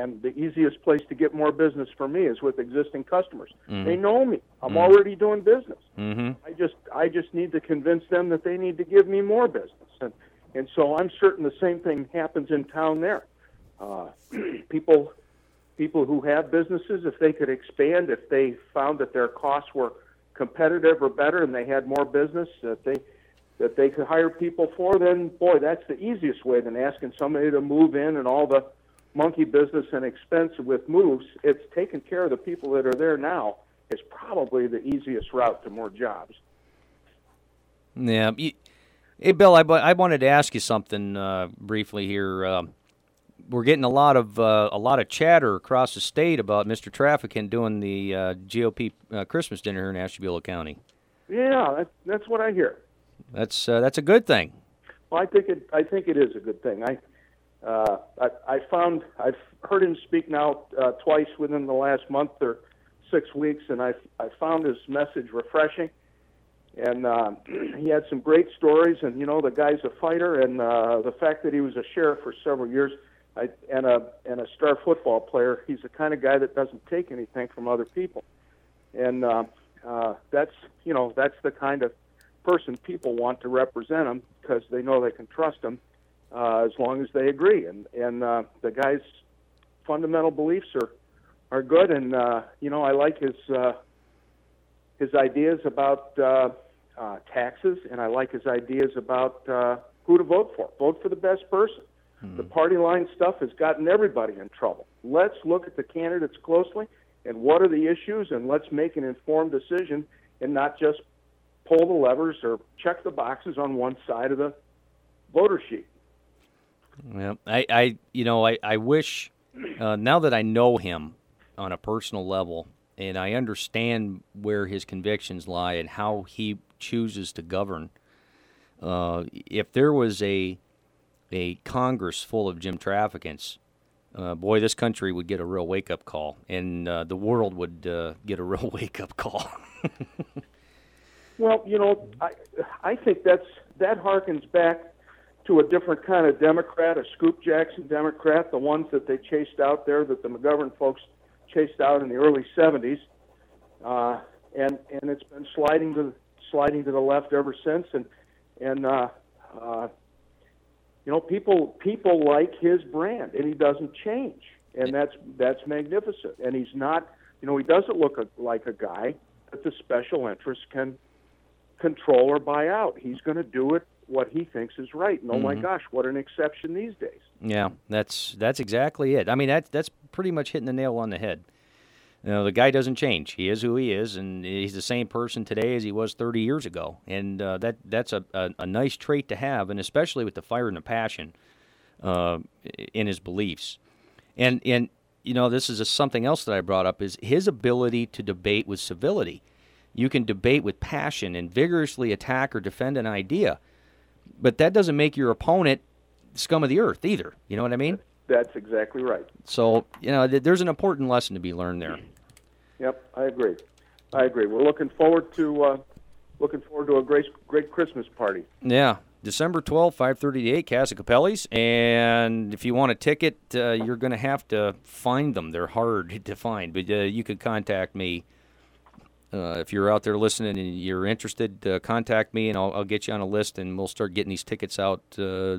and the easiest place to get more business for me is with existing customers. Mhm. They know me. I'm Mhm. already doing business. Mm-hmm. I just I just need to convince them that they need to give me more business, and and so I'm certain the same thing happens in town there. Uh, people people who have businesses, if they could expand, if they found that their costs were competitive or better, and they had more business that they that they could hire people for, then boy, that's the easiest way than asking somebody to move in and all the monkey business and expense with moves. It's taking care of the people that are there now is probably the easiest route to more jobs. Yeah. Hey, Bill, I, I wanted to ask you something uh, briefly here. Uh, we're getting a lot of uh, a lot of chatter across the state about Mr. Traficant doing the uh, GOP uh, Christmas dinner here in Ashtabula County. Yeah, that's, that's what I hear. That's uh, that's a good thing. Well, I think it. I think it is a good thing. I, uh, I, I found I've heard him speak now uh, twice within the last month or six weeks, and I I found his message refreshing. And uh, he had some great stories, and you know the guy's a fighter, and uh, the fact that he was a sheriff for several years, I, and a and a star football player. He's the kind of guy that doesn't take anything from other people, and uh, uh, that's you know that's the kind of person people want to represent him because they know they can trust him uh, as long as they agree. And and uh, the guy's fundamental beliefs are are good, and uh, you know I like his uh, his ideas about uh, uh, taxes, and I like his ideas about uh, who to vote for. Vote for the best person. The party line stuff has gotten everybody in trouble. Let's look at the candidates closely and what are the issues, and let's make an informed decision and not just pull the levers or check the boxes on one side of the voter sheet. Yeah, I, I you know, I, I wish uh, now that I know him on a personal level and I understand where his convictions lie and how he chooses to govern. Uh, if there was a a Congress full of Jim Traficants, uh, boy, this country would get a real wake up call, and uh, the world would uh, get a real wake up call. Well, you know, I I think that's that harkens back to a different kind of Democrat, a Scoop Jackson Democrat, the ones that they chased out there, that the McGovern folks chased out in the early '70s, uh, and and it's been sliding to sliding to the left ever since, and and uh, uh, you know, people people like his brand, and he doesn't change, and that's that's magnificent, and he's not, you know, he doesn't look a, like a guy that the special interests can control or buy out. He's going to do it what he thinks is right. And oh my Mhm. gosh, what an exception these days. Yeah, that's that's exactly it. I mean, that's that's pretty much hitting the nail on the head. You know, the guy doesn't change. He is who he is, and he's the same person today as he was 30 years ago. And uh, that that's a, a, a nice trait to have, and especially with the fire and the passion uh, in his beliefs. And and you know, this is a, something else that I brought up is his ability to debate with civility. You can debate with passion and vigorously attack or defend an idea, but that doesn't make your opponent scum of the earth either. You know what I mean? That's exactly right. So you know, th- there's an important lesson to be learned there. Yep, I agree. I agree. We're looking forward to uh, looking forward to a great great Christmas party. Yeah, December twelfth, 5:30 to 8, Casa Capelli's, and if you want a ticket, uh, you're going to have to find them. They're hard to find, but uh, you could contact me. Uh, if you're out there listening and you're interested, uh, contact me and I'll, I'll get you on a list and we'll start getting these tickets out uh,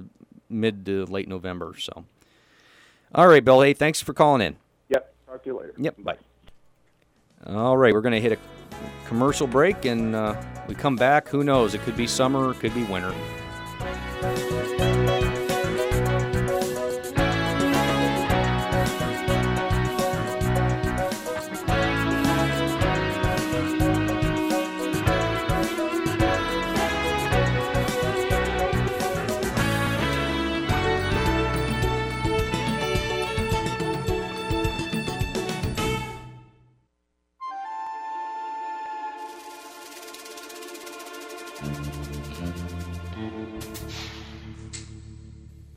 mid to late November. So, all right, Bill. Hey, thanks for calling in. Yep. Talk to you later. Yep. Bye. All right, we're going to hit a commercial break, and uh, we come back. Who knows? It could be summer, it could be winter.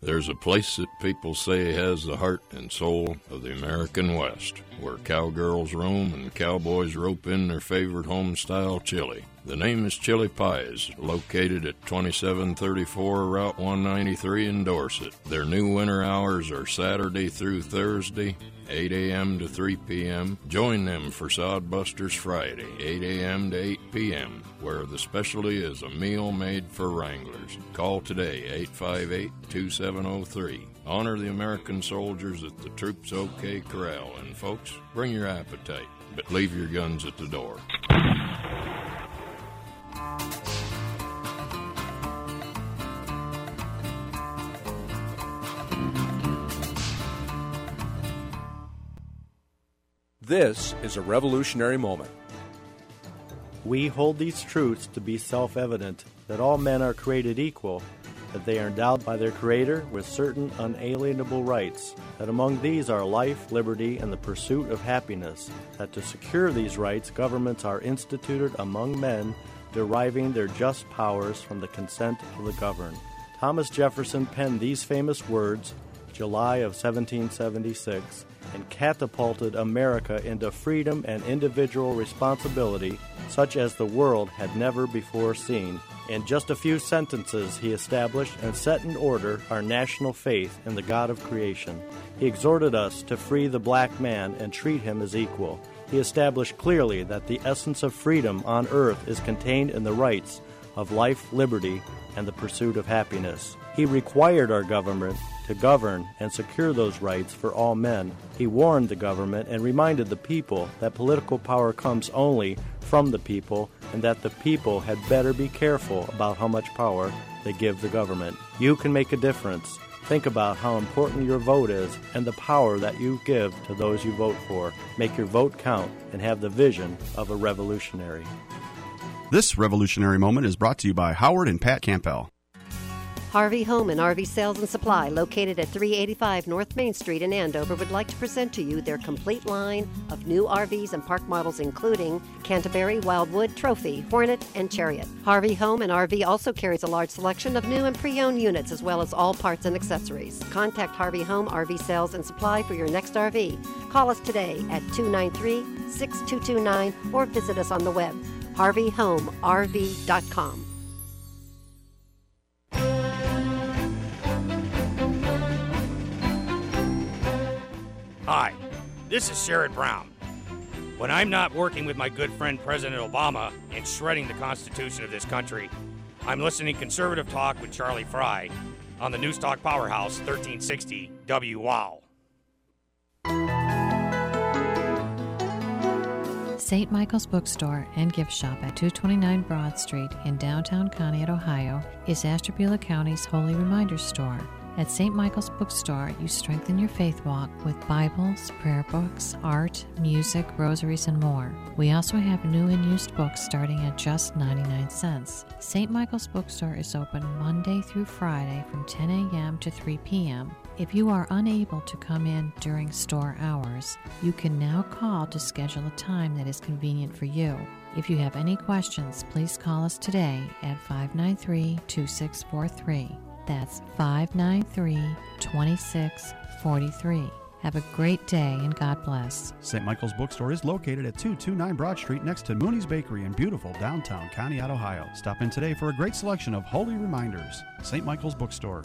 There's a place that people say has the heart and soul of the American West, where cowgirls roam and cowboys rope in their favorite home style chili. The name is Chili Pies, located at 2734 Route 193 in Dorset. Their new winter hours are Saturday through Thursday, 8 a.m. to 3 p.m. Join them for Sodbusters Friday, 8 a.m. to 8 p.m., where the specialty is a meal made for Wranglers. Call today, 858 2703. Honor the American soldiers at the Troops OK Corral. And folks, bring your appetite, but leave your guns at the door. This is a revolutionary moment. We hold these truths to be self evident that all men are created equal, that they are endowed by their Creator with certain unalienable rights, that among these are life, liberty, and the pursuit of happiness, that to secure these rights, governments are instituted among men, deriving their just powers from the consent of the governed. Thomas Jefferson penned these famous words, July of 1776 and catapulted America into freedom and individual responsibility such as the world had never before seen. In just a few sentences, he established and set in order our national faith in the God of creation. He exhorted us to free the black man and treat him as equal. He established clearly that the essence of freedom on earth is contained in the rights of life, liberty, and the pursuit of happiness. He required our government to govern and secure those rights for all men. He warned the government and reminded the people that political power comes only from the people and that the people had better be careful about how much power they give the government. You can make a difference. Think about how important your vote is and the power that you give to those you vote for. Make your vote count and have the vision of a revolutionary. This revolutionary moment is brought to you by Howard and Pat Campbell. Harvey Home and RV Sales and Supply, located at 385 North Main Street in Andover, would like to present to you their complete line of new RVs and park models, including Canterbury, Wildwood, Trophy, Hornet, and Chariot. Harvey Home and RV also carries a large selection of new and pre owned units, as well as all parts and accessories. Contact Harvey Home, RV Sales and Supply for your next RV. Call us today at 293 6229 or visit us on the web, harveyhomerv.com. Hi, this is Sherrod Brown. When I'm not working with my good friend President Obama and shredding the Constitution of this country, I'm listening conservative talk with Charlie Fry on the Newstalk Powerhouse 1360 WOW. St. Michael's Bookstore and Gift Shop at 229 Broad Street in downtown Conneaut, Ohio, is Ashtabula County's Holy Reminder Store. At St. Michael's Bookstore, you strengthen your faith walk with Bibles, prayer books, art, music, rosaries, and more. We also have new and used books starting at just 99 cents. St. Michael's Bookstore is open Monday through Friday from 10 a.m. to 3 p.m. If you are unable to come in during store hours, you can now call to schedule a time that is convenient for you. If you have any questions, please call us today at 593 2643. That's 593 2643. Have a great day and God bless. St. Michael's Bookstore is located at 229 Broad Street next to Mooney's Bakery in beautiful downtown Conneaut, Ohio. Stop in today for a great selection of holy reminders. St. Michael's Bookstore.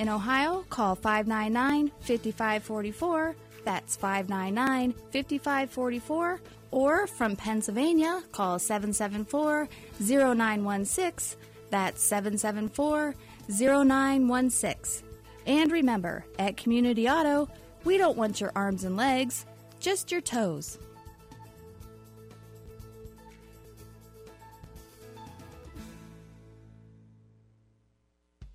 in Ohio, call 599 5544. That's 599 5544. Or from Pennsylvania, call 774 0916. That's 774 0916. And remember, at Community Auto, we don't want your arms and legs, just your toes.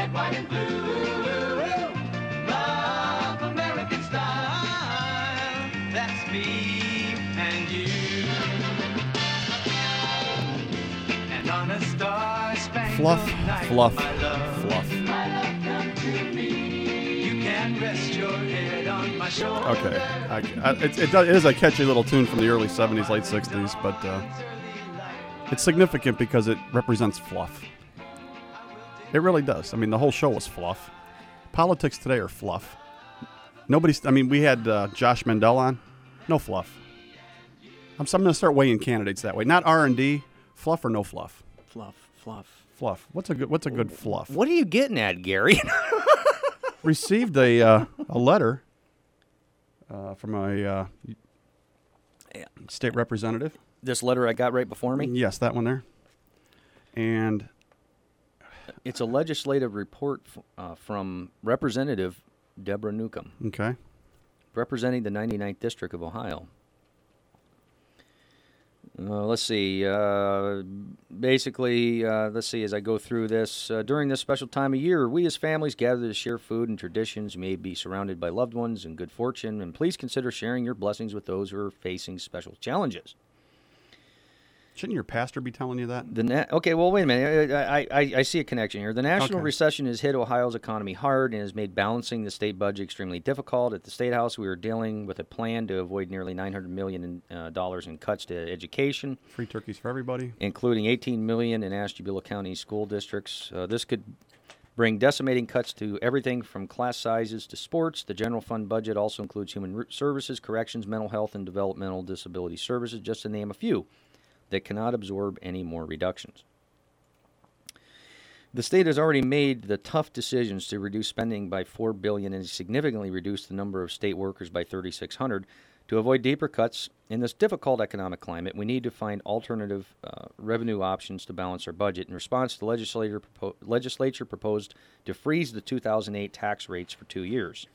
Red, white, and blue. Love American style, that's me and you. And on a star-spangled Fluff, night, fluff, my love, fluff. my love, come to me. You can rest your head on my shoulder. Okay, I, I, it, it, does, it is a catchy little tune from the early '70s, late '60s, but uh, it's significant because it represents fluff. It really does. I mean, the whole show was fluff. Politics today are fluff. Nobody's. I mean, we had uh, Josh Mandel on. No fluff. I'm, so I'm going to start weighing candidates that way. Not R and D. Fluff or no fluff. Fluff, fluff. Fluff. What's a good? What's a good fluff? What are you getting at, Gary? Received a uh, a letter uh, from a uh, state representative. this letter I got right before me. Yes, that one there. And It's a legislative report f- uh, from Representative Deborah Newcomb, okay, representing the 99th District of Ohio. Uh, let's see. Uh, basically, uh, let's see as I go through this. Uh, during this special time of year, we as families gather to share food and traditions. You may be surrounded by loved ones and good fortune, and please consider sharing your blessings with those who are facing special challenges. Shouldn't your pastor be telling you that? The na- okay, well, wait a minute. I, I, I see a connection here. The national Okay. recession has hit Ohio's economy hard and has made balancing the state budget extremely difficult. At the state house, we are dealing with a plan to avoid nearly 900 million in, uh, dollars in cuts to education, Free turkeys for everybody. including 18 million in Ashtabula County school districts. Uh, this could bring decimating cuts to everything from class sizes to sports. The general fund budget also includes human services, corrections, mental health, and developmental disability services, just to name a few, that cannot absorb any more reductions. The state has already made the tough decisions to reduce spending by 4 billion and significantly reduce the number of state workers by 3600 to avoid deeper cuts in this difficult economic climate. We need to find alternative uh, revenue options to balance our budget. In response, the legislature, propo- legislature proposed to freeze the 2008 tax rates for 2 years.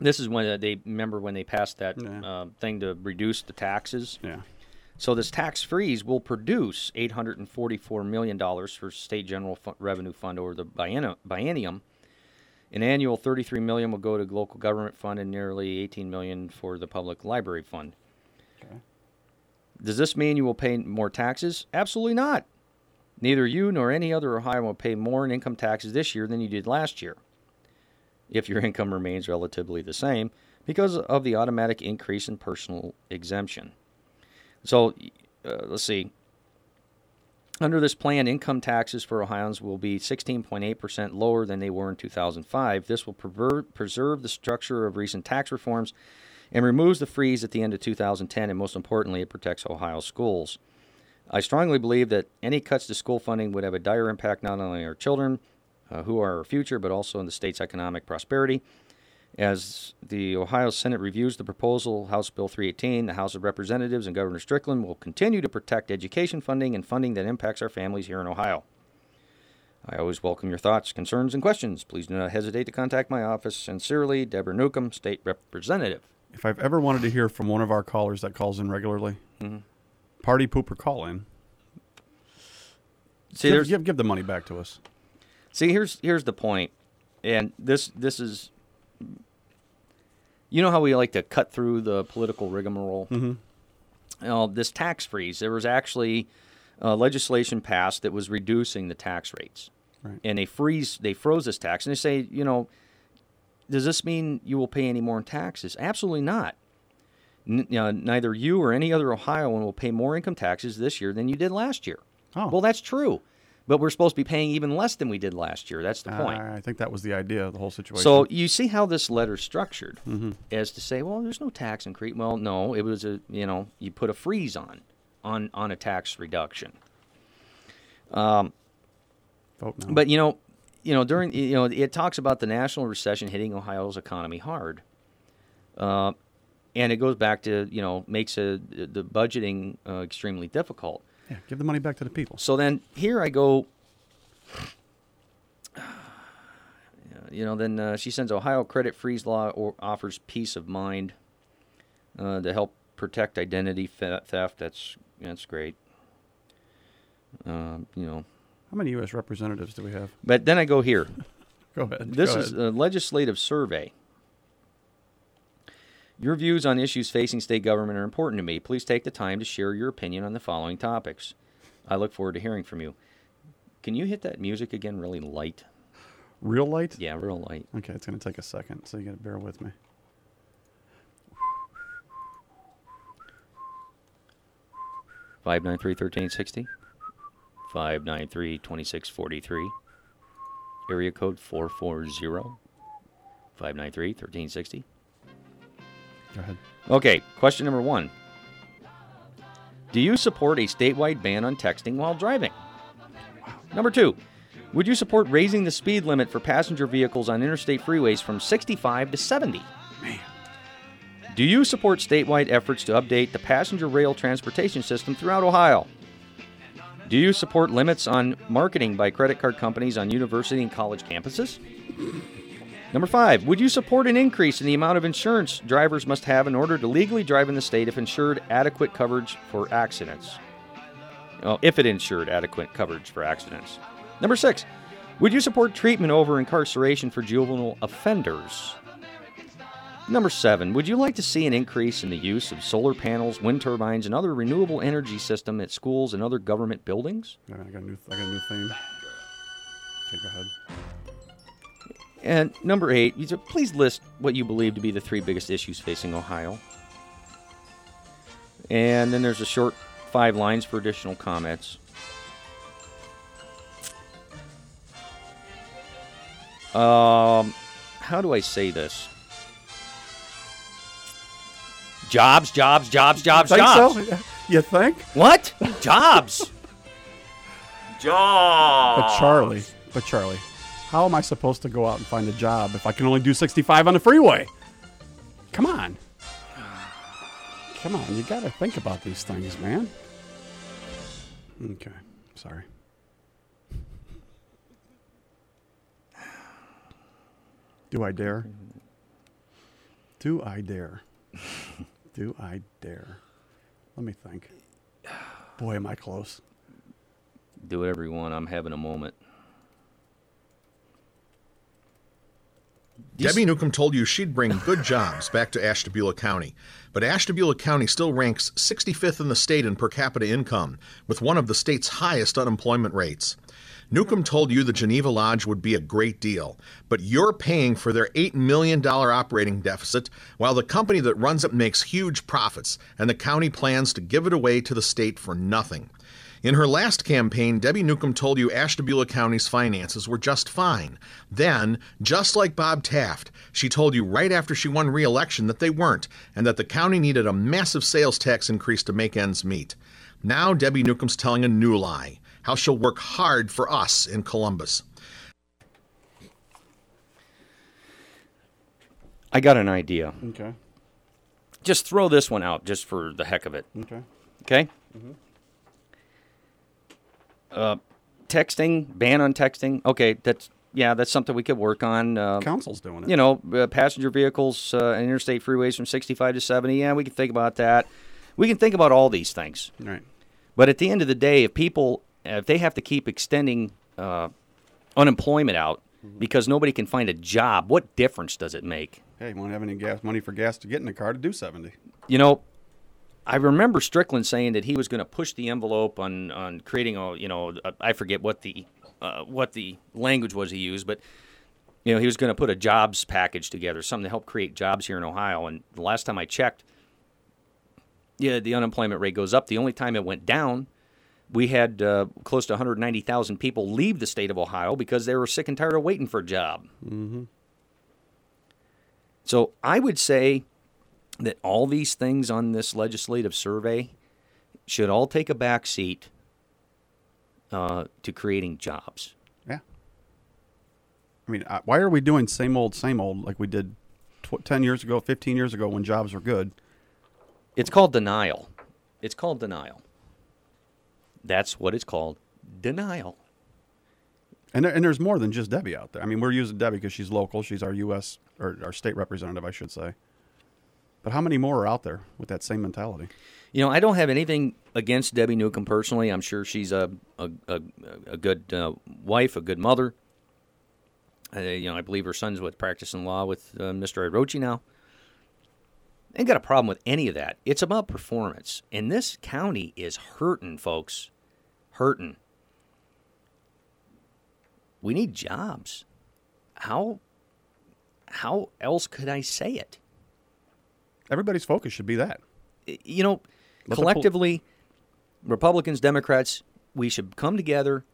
This is when uh, they remember when they passed that uh, thing to reduce the taxes. Yeah. So this tax freeze will produce eight hundred and forty-four million dollars for state general fu- revenue fund over the bienni- biennium. An annual thirty-three million will go to local government fund and nearly eighteen million for the public library fund. Okay. Does this mean you will pay more taxes? Absolutely not. Neither you nor any other Ohioan will pay more in income taxes this year than you did last year, if your income remains relatively the same, because of the automatic increase in personal exemption. So uh, let's see. Under this plan, income taxes for Ohioans will be 16.8% lower than they were in 2005. This will preserve the structure of recent tax reforms and removes the freeze at the end of 2010, and most importantly, it protects Ohio schools. I strongly believe that any cuts to school funding would have a dire impact not only on our children, uh, who are our future, but also on the state's economic prosperity. As the Ohio Senate reviews the proposal, House Bill 318, the House of Representatives and Governor Strickland will continue to protect education funding and funding that impacts our families here in Ohio. I always welcome your thoughts, concerns, and questions. Please do not hesitate to contact my office. Sincerely, Deborah Newcomb, State Representative. If I've ever wanted to hear from one of our callers that calls in regularly, Mhm. party pooper call in. See, give, give give the money back to us. See, here's here's the point, and this this is, you know how we like to cut through the political rigmarole. Mhm. Uh, this tax freeze, there was actually uh, legislation passed that was reducing the tax rates, Right. and they freeze they froze this tax, and they say, you know, does this mean you will pay any more in taxes? Absolutely not. N- uh, neither you or any other Ohioan will pay more income taxes this year than you did last year. Oh. Well, that's true. But we're supposed to be paying even less than we did last year. That's the point. I think that was the idea of the whole situation. So you see how this letter's structured, Mhm. as to say, well, there's no tax increase. Well, no, it was a you know you put a freeze on, on on a tax reduction. Um, Vote no. but you know, you know during you know it talks about the national recession hitting Ohio's economy hard, uh, and it goes back to you know makes a, the budgeting uh, extremely difficult. Yeah, give the money back to the people. So then here I go. You know, then uh, she sends Ohio credit freeze law or offers peace of mind uh, to help protect identity theft. That's that's great. Um, you know, How many U.S. representatives do we have? but then I go here. Go ahead. This go is ahead. a legislative survey. Your views on issues facing state government are important to me. Please take the time to share your opinion on the following topics. I look forward to hearing from you. Can you hit that music again really light? real light. Yeah, real light. Okay, it's going to take a second, so you got to bear with me. Five nine three thirteen sixty. Five nine three twenty six forty three. Area code four four zero. Five nine three thirteen sixty. Go ahead. Okay, question number one. Do you support a statewide ban on texting while driving? Number two, would you support raising the speed limit for passenger vehicles on interstate freeways from 65 to 70? Do you support statewide efforts to update the passenger rail transportation system throughout Ohio? Do you support limits on marketing by credit card companies on university and college campuses? Number five, would you support an increase in the amount of insurance drivers must have in order to legally drive in the state if insured adequate coverage for accidents? Oh, if it insured adequate coverage for accidents. Number six, would you support treatment over incarceration for juvenile offenders? Number seven, would you like to see an increase in the use of solar panels, wind turbines, and other renewable energy system at schools and other government buildings? All right, I got a new. I got a new theme. Okay, go ahead. And number eight, you said, please list what you believe to be the three biggest issues facing Ohio. And then there's a short five lines for additional comments. Um, how do I say this? Jobs, jobs, jobs, jobs, Think jobs. so? You think? What? Jobs. jobs. But Charlie, but Charlie, how am I supposed to go out and find a job if I can only do 65 on the freeway? Come on. Come on, you got to think about these things, man. Okay, sorry. Do I dare? Do I dare? Do I dare? Let me think. Boy, am I close. Do whatever you want. I'm having a moment. Debbie Newcomb told you she'd bring good jobs back to Ashtabula County, but Ashtabula County still ranks 65th in the state in per capita income, with one of the state's highest unemployment rates. Newcomb told you the Geneva Lodge would be a great deal, but you're paying for their $8 million operating deficit while the company that runs it makes huge profits, and the county plans to give it away to the state for nothing. In her last campaign, Debbie Newcomb told you Ashtabula County's finances were just fine. Then, just like Bob Taft, she told you right after she won re election that they weren't, and that the county needed a massive sales tax increase to make ends meet. Now, Debbie Newcomb's telling a new lie how she'll work hard for us in Columbus. I got an idea. Okay. Just throw this one out just for the heck of it. Okay. Okay? Mhm. Uh, texting, ban on texting. Okay, that's yeah, that's something we could work on. Uh, Council's doing it. You know, uh, passenger vehicles uh, and interstate freeways from 65 to 70. Yeah, we can think about that. We can think about all these things. Right. But at the end of the day, if people, if they have to keep extending uh, unemployment out because nobody can find a job, what difference does it make? Hey, you won't have any gas money for gas to get in the car to do 70. You know, I remember Strickland saying that he was going to push the envelope on on creating a you know a, I forget what the uh, what the language was he used, but you know he was going to put a jobs package together, something to help create jobs here in Ohio. And the last time I checked, yeah, the unemployment rate goes up. The only time it went down we had uh, close to 190,000 people leave the state of Ohio because they were sick and tired of waiting for a job. Mm-hmm. So I would say that all these things on this legislative survey should all take a back seat uh, to creating jobs. Yeah. I mean, uh, why are we doing same old, same old like we did tw- 10 years ago, 15 years ago when jobs were good? It's called denial. It's called denial. That's what it's called denial. And, there, and there's more than just Debbie out there. I mean, we're using Debbie because she's local. She's our U.S. or our state representative, I should say. But how many more are out there with that same mentality? You know, I don't have anything against Debbie Newcomb personally. I'm sure she's a a, a, a good uh, wife, a good mother. You know, I believe her son's with practicing law with uh, Mr. Irochi now. Ain't got a problem with any of that. It's about performance, and this county is hurting, folks. Hurting. We need jobs. How how else could I say it? Everybody's focus should be that. You know, Let the collectively, Republicans, Democrats, we should come together.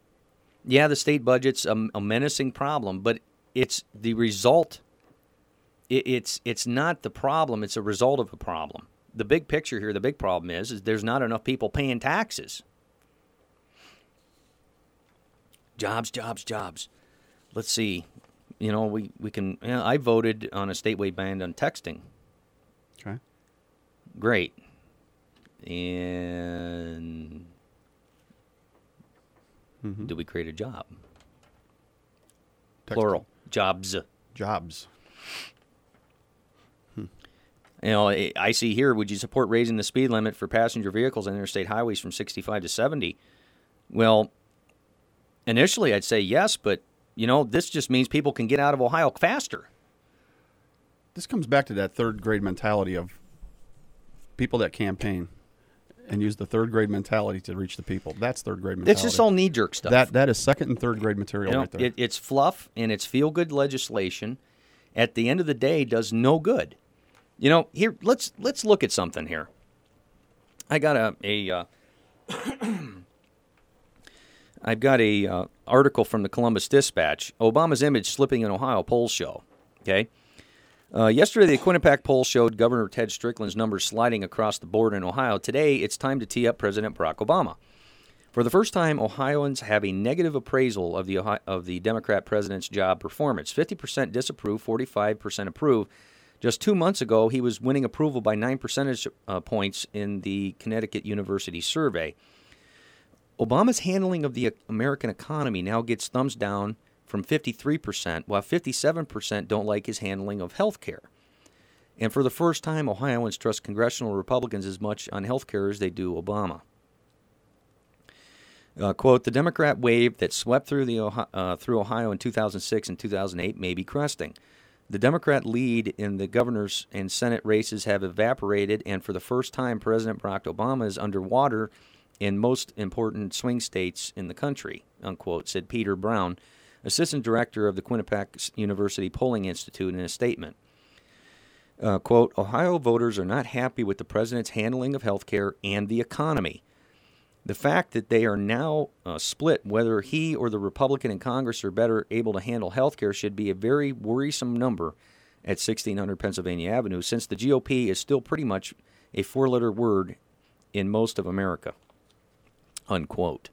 Yeah, the state budget's a, a menacing problem, but it's the result. It, it's it's not the problem; it's a result of a problem. The big picture here, the big problem is, is there's not enough people paying taxes. Jobs, jobs, jobs. Let's see. You know, we we can. You know, I voted on a statewide ban on texting. Okay. Great. And Mm-hmm. do we create a job? Texting. Plural. Jobs. Jobs. You know, I I see here, would you support raising the speed limit for passenger vehicles on interstate highways from 65 to 70? Well, initially I'd say yes, but, you know, this just means people can get out of Ohio faster. This comes back to that third grade mentality of people that campaign and use the third grade mentality to reach the people. That's third grade mentality. It's just all knee jerk stuff. That that is second and third grade material You know, right there. it, it's fluff and it's feel good legislation. At the end of the day, does no good. You know, here let's let's look at something here. I got a a uh, I've got a uh, article from the Columbus Dispatch. Obama's image slipping in Ohio polls show. Okay. Uh, yesterday, the Quinnipiac poll showed Governor Ted Strickland's numbers sliding across the board in Ohio. Today, it's time to tee up President Barack Obama. For the first time, Ohioans have a negative appraisal of the Ohio, of the Democrat president's job performance. 50% disapprove, 45% approve. Just two months ago, he was winning approval by nine percentage uh, points in the Connecticut University survey. Obama's handling of the American economy now gets thumbs down from 53%, while 57% don't like his handling of health care. And for the first time, Ohioans trust congressional Republicans as much on health care as they do Obama. Uh, quote, the Democrat wave that swept through, the Ohio, uh, through Ohio in 2006 and 2008 may be cresting. The Democrat lead in the governor's and Senate races have evaporated, and for the first time, President Barack Obama is underwater in most important swing states in the country, unquote, said Peter Brown, assistant director of the Quinnipiac University Polling Institute, in a statement. Uh, quote, Ohio voters are not happy with the president's handling of health care and the economy. The fact that they are now uh, split whether he or the Republican in Congress are better able to handle health care should be a very worrisome number at 1600 Pennsylvania Avenue, since the GOP is still pretty much a four letter word in most of America. Unquote.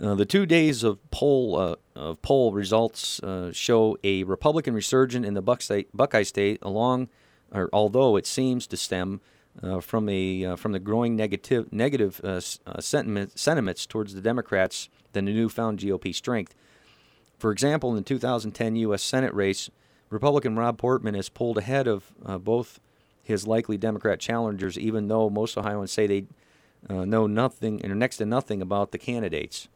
Uh, the two days of poll uh, of poll results uh, show a Republican resurgence in the Buckeye, Buckeye State, along, or although it seems to stem uh, from a uh, from the growing negative negative sentiment, sentiments towards the Democrats than the newfound GOP strength. For example, in the 2010 U.S. Senate race, Republican Rob Portman has pulled ahead of both his likely Democrat challengers, even though most Ohioans say they know nothing or next to nothing about the candidates.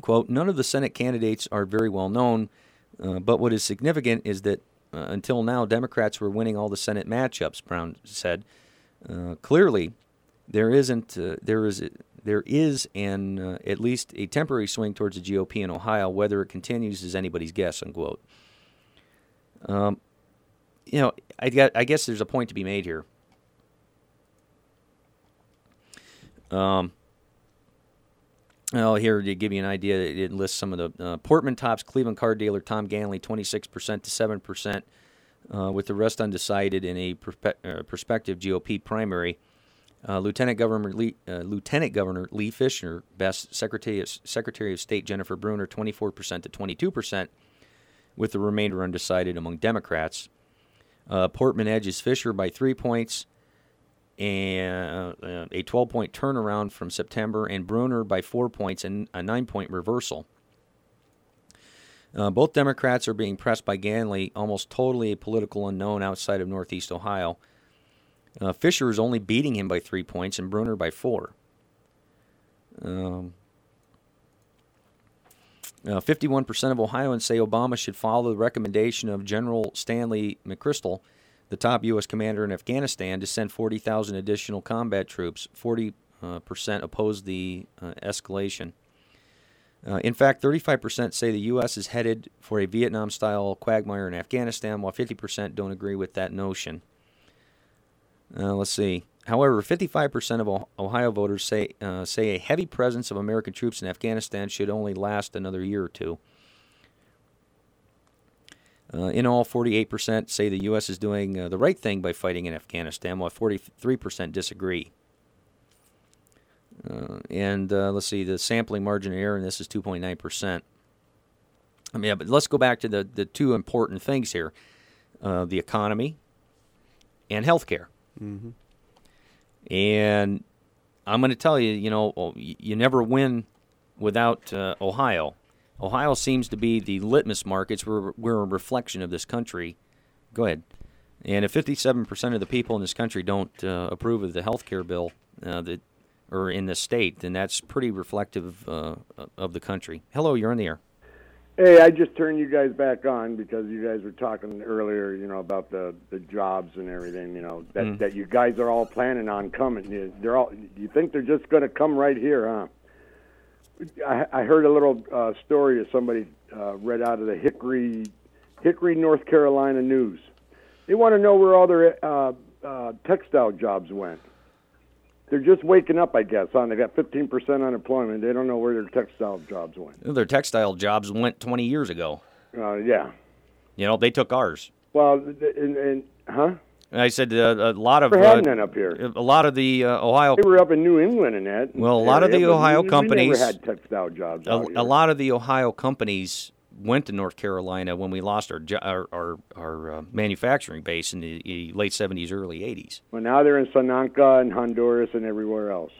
Quote, none of the Senate candidates are very well known, uh, but what is significant is that uh, until now, Democrats were winning all the Senate matchups, Brown said. Uh, clearly, there isn't, uh, there is, there is an, uh, at least a temporary swing towards the GOP in Ohio. Whether it continues is anybody's guess, unquote. Um, you know, I, got, I guess there's a point to be made here. Um, well, here to give you an idea, it lists some of the uh, Portman tops Cleveland car dealer Tom Ganley 26% to 7%, uh, with the rest undecided in a uh, prospective GOP primary. Uh, Lieutenant Governor Lee, uh, Lieutenant Governor Lee Fisher best Secretary of, Secretary of State Jennifer Brunner 24% to 22%, with the remainder undecided among Democrats. Uh, Portman edges Fisher by three points and uh, a 12 point turnaround from September, and Brunner by four points and a nine point reversal. Uh, both Democrats are being pressed by Ganley, almost totally a political unknown outside of Northeast Ohio. Uh, Fisher is only beating him by three points, and Brunner by four. Um, uh, 51% of Ohioans say Obama should follow the recommendation of General Stanley McChrystal the top U.S. commander in Afghanistan to send 40,000 additional combat troops. 40 uh, percent oppose the uh, escalation. Uh, in fact, 35% say the U.S. is headed for a Vietnam style quagmire in Afghanistan, while 50% don't agree with that notion. Uh, let's see. However, 55% of Ohio voters say, uh, say a heavy presence of American troops in Afghanistan should only last another year or two. Uh, in all, 48% say the U.S. is doing uh, the right thing by fighting in Afghanistan, while 43% disagree. Uh, and uh, let's see, the sampling margin of error in this is 2.9%. I mean, yeah, but let's go back to the, the two important things here uh, the economy and healthcare. Mm-hmm. And I'm going to tell you, you know, oh, you never win without uh, Ohio. Ohio seems to be the litmus mark. It's we're, we're a reflection of this country. Go ahead. And if 57% of the people in this country don't uh, approve of the health care bill uh, that, or in the state, then that's pretty reflective uh, of the country. Hello, you're on the air. Hey, I just turned you guys back on because you guys were talking earlier, you know, about the the jobs and everything, you know, that Mm. that you guys are all planning on coming. They're all. You think they're just going to come right here, huh? I, I heard a little uh, story of somebody uh, read out of the Hickory, Hickory, North Carolina News. They want to know where all their uh, uh, textile jobs went. They're just waking up, I guess. On they got 15% unemployment. They don't know where their textile jobs went. Their textile jobs went 20 years ago. Uh, yeah. You know, they took ours. Well, and, and huh? And I said uh, a lot of uh, up here. a lot of the uh, Ohio They were up in New England and that. Well, a lot of the Ohio we, companies- We never had textile jobs. a, a lot of the Ohio companies went to North Carolina when we lost our our our, our uh, manufacturing base in the, the late 70s, early 80s. Well, now they're in Sananca and Honduras and everywhere else.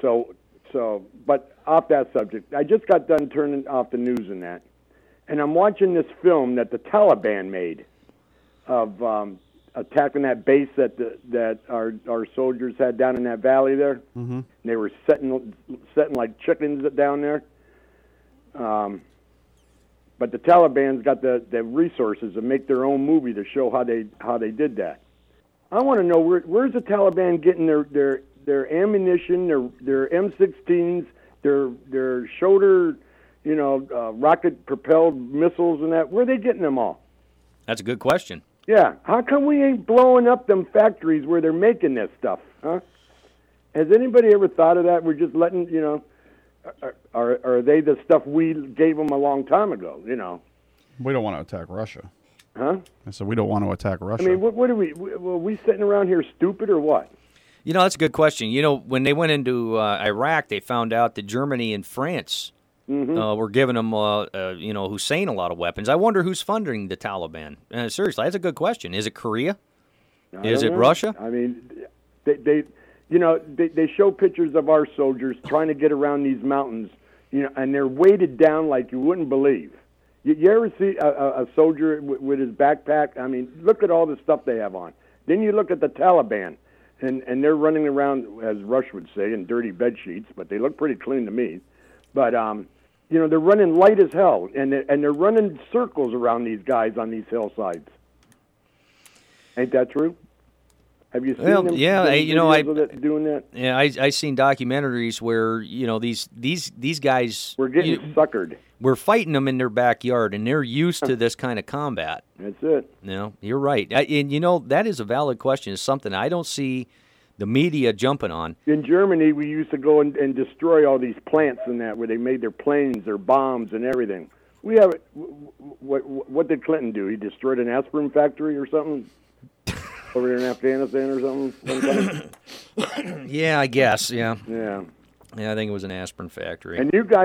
So, so, but off that subject, I just got done turning off the news and that, and I'm watching this film that the Taliban made of um, attacking that base that the, that our our soldiers had down in that valley there. Mm-hmm. They were setting setting like chickens down there. Um, but the Taliban's got the, the resources to make their own movie to show how they how they did that. I want to know where where's the Taliban getting their their their ammunition, their their M16s, their their shoulder, you know, uh, rocket propelled missiles and that. Where are they getting them all? That's a good question. Yeah, how come we ain't blowing up them factories where they're making this stuff, huh? Has anybody ever thought of that? We're just letting, you know, are, are, are they the stuff we gave them a long time ago, you know? We don't want to attack Russia. Huh? I said we don't want to attack Russia. I mean, what, what are we, we, were we sitting around here stupid or what? You know, that's a good question. You know, when they went into uh, Iraq, they found out that Germany and France Mhm. uh, were giving them, uh, uh, you know, Hussein a lot of weapons. I wonder who's funding the Taliban. Uh, seriously, that's a good question. Is it Korea? I Is it know. Russia? I mean, they, they you know, they, they show pictures of our soldiers trying to get around these mountains, you know, and they're weighted down like you wouldn't believe. You, you ever see a, a, a soldier w- with his backpack? I mean, look at all the stuff they have on. Then you look at the Taliban, and and they're running around, as Rush would say, in dirty bed sheets, but they look pretty clean to me. But um, you know, they're running light as hell, and they're, and they're running circles around these guys on these hillsides. Ain't that true? Have you seen Well, them? yeah, I- you know, I- it doing that. Yeah, I I seen documentaries where you know these these these guys We're getting you- suckered. We're fighting them in their backyard, and they're used to this kind of combat. That's it. You know, you're right, I, and you know that is a valid question. It's something I don't see the media jumping on. In Germany, we used to go and, and destroy all these plants and that, where they made their planes, their bombs, and everything. We have. What, what did Clinton do? He destroyed an aspirin factory or something over there in Afghanistan or something. yeah, I guess. Yeah. Yeah. Yeah, I think it was an aspirin factory. And you guys